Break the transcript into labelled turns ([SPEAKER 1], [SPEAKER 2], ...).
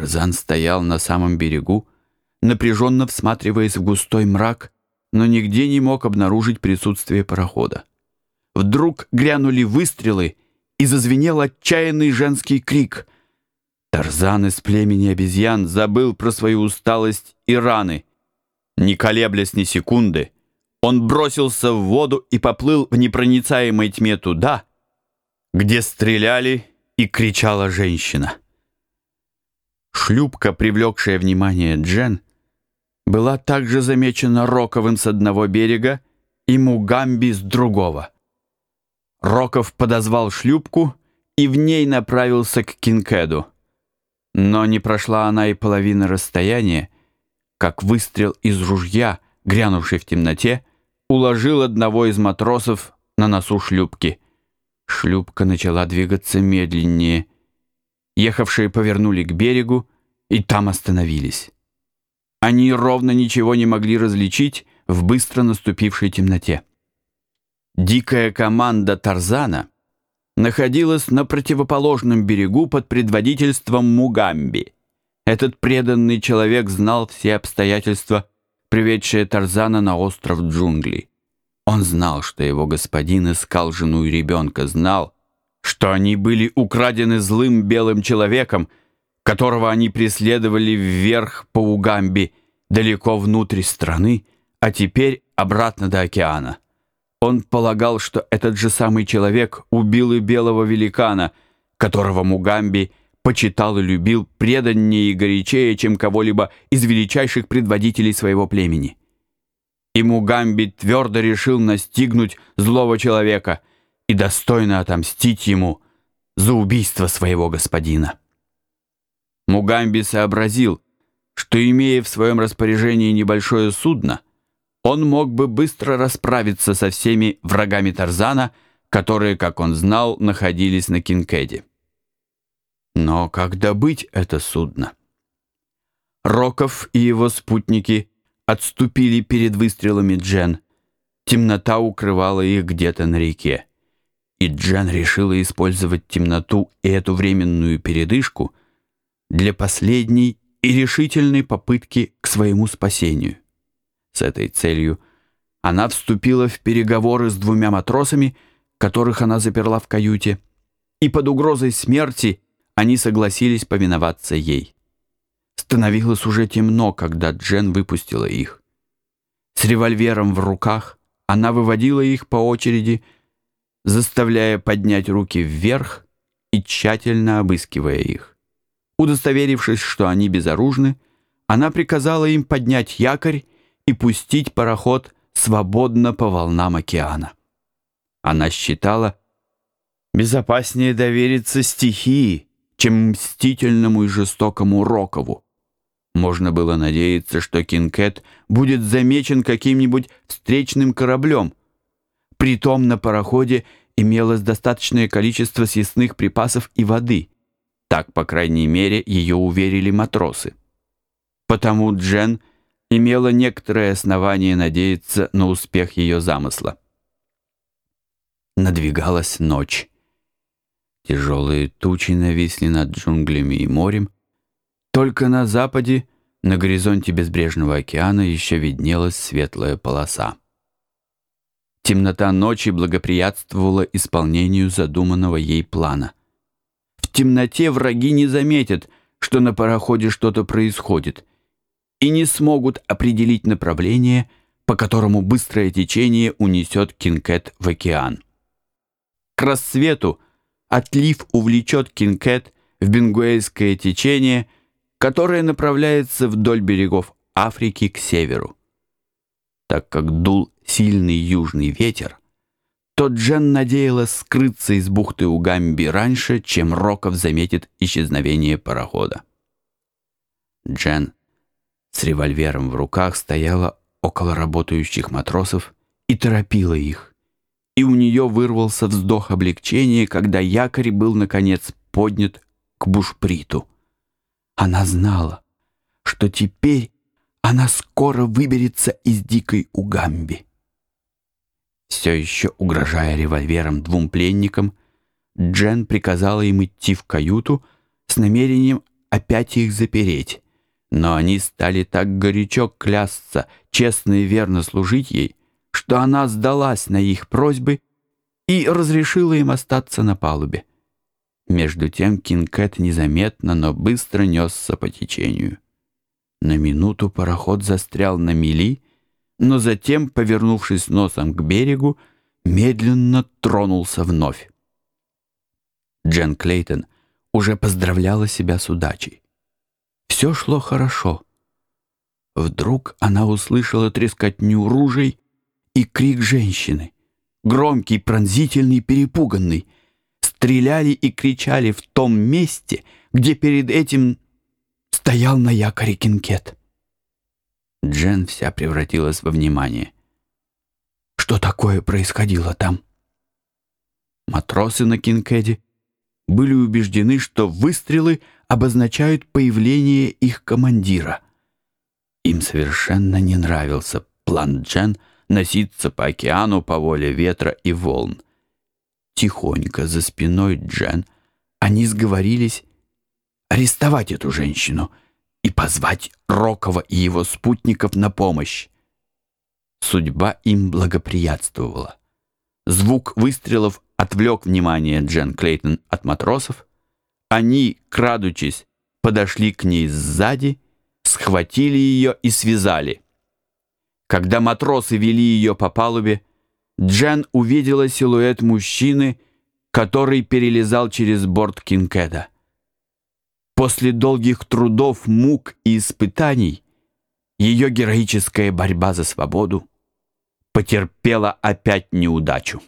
[SPEAKER 1] Тарзан стоял на самом берегу, напряженно всматриваясь в густой мрак, но нигде не мог обнаружить присутствие парохода. Вдруг грянули выстрелы, и зазвенел отчаянный женский крик. Тарзан из племени обезьян забыл про свою усталость и раны. Не колеблясь ни секунды, он бросился в воду и поплыл в непроницаемой тьме туда, где стреляли и кричала женщина. Шлюпка, привлекшая внимание Джен, была также замечена Роковым с одного берега и Мугамби с другого. Роков подозвал шлюпку и в ней направился к Кинкеду. Но не прошла она и половины расстояния, как выстрел из ружья, грянувший в темноте, уложил одного из матросов на носу шлюпки. Шлюпка начала двигаться медленнее. Ехавшие повернули к берегу и там остановились. Они ровно ничего не могли различить в быстро наступившей темноте. Дикая команда Тарзана находилась на противоположном берегу под предводительством Мугамби. Этот преданный человек знал все обстоятельства, приведшие Тарзана на остров джунглей. Он знал, что его господин искал жену и ребенка, знал, что они были украдены злым белым человеком, которого они преследовали вверх по Угамби, далеко внутрь страны, а теперь обратно до океана. Он полагал, что этот же самый человек убил и белого великана, которого Мугамби почитал и любил преданнее и горячее, чем кого-либо из величайших предводителей своего племени. И Мугамби твердо решил настигнуть злого человека и достойно отомстить ему за убийство своего господина. Мугамби сообразил, что, имея в своем распоряжении небольшое судно, он мог бы быстро расправиться со всеми врагами Тарзана, которые, как он знал, находились на Кинкеде. Но как добыть это судно? Роков и его спутники отступили перед выстрелами Джен. Темнота укрывала их где-то на реке. И Джен решила использовать темноту и эту временную передышку для последней и решительной попытки к своему спасению. С этой целью она вступила в переговоры с двумя матросами, которых она заперла в каюте, и под угрозой смерти они согласились повиноваться ей. Становилось уже темно, когда Джен выпустила их. С револьвером в руках она выводила их по очереди, заставляя поднять руки вверх и тщательно обыскивая их. Удостоверившись, что они безоружны, она приказала им поднять якорь и пустить пароход свободно по волнам океана. Она считала безопаснее довериться стихии, чем мстительному и жестокому Рокову. Можно было надеяться, что Кинкет будет замечен каким-нибудь встречным кораблем. Притом на пароходе имелось достаточное количество съестных припасов и воды. Так, по крайней мере, ее уверили матросы. Потому Джен имела некоторое основание надеяться на успех ее замысла. Надвигалась ночь. Тяжелые тучи нависли над джунглями и морем. Только на западе, на горизонте безбрежного океана, еще виднелась светлая полоса. Темнота ночи благоприятствовала исполнению задуманного ей плана. В темноте враги не заметят, что на пароходе что-то происходит — и не смогут определить направление, по которому быстрое течение унесет Кинкет в океан. К рассвету отлив увлечет Кинкет в Бенгуэльское течение, которое направляется вдоль берегов Африки к северу. Так как дул сильный южный ветер, то Джен надеялась скрыться из бухты Угамби раньше, чем Роков заметит исчезновение парохода. Джен с револьвером в руках стояла около работающих матросов и торопила их. И у нее вырвался вздох облегчения, когда якорь был, наконец, поднят к бушприту. Она знала, что теперь она скоро выберется из дикой Угамби. Все еще угрожая револьвером двум пленникам, Джен приказала им идти в каюту с намерением опять их запереть. Но они стали так горячо клясться, честно и верно служить ей, что она сдалась на их просьбы и разрешила им остаться на палубе. Между тем Кинкет незаметно, но быстро несся по течению. На минуту пароход застрял на мели, но затем, повернувшись носом к берегу, медленно тронулся вновь. Джен Клейтон уже поздравляла себя с удачей. Все шло хорошо. Вдруг она услышала трескотню ружей и крик женщины. Громкий, пронзительный, перепуганный. Стреляли и кричали в том месте, где перед этим стоял на якоре кинкет. Джен вся превратилась во внимание. Что такое происходило там? Матросы на кинкеде были убеждены, что выстрелы обозначают появление их командира. Им совершенно не нравился план Джен носиться по океану по воле ветра и волн. Тихонько за спиной Джен они сговорились арестовать эту женщину и позвать Рокова и его спутников на помощь. Судьба им благоприятствовала. Звук выстрелов отвлек внимание Джен Клейтон от матросов. Они, крадучись, подошли к ней сзади, схватили ее и связали. Когда матросы вели ее по палубе, Джен увидела силуэт мужчины, который перелезал через борт Кинкеда. После долгих трудов, мук и испытаний ее героическая борьба за свободу потерпела опять неудачу.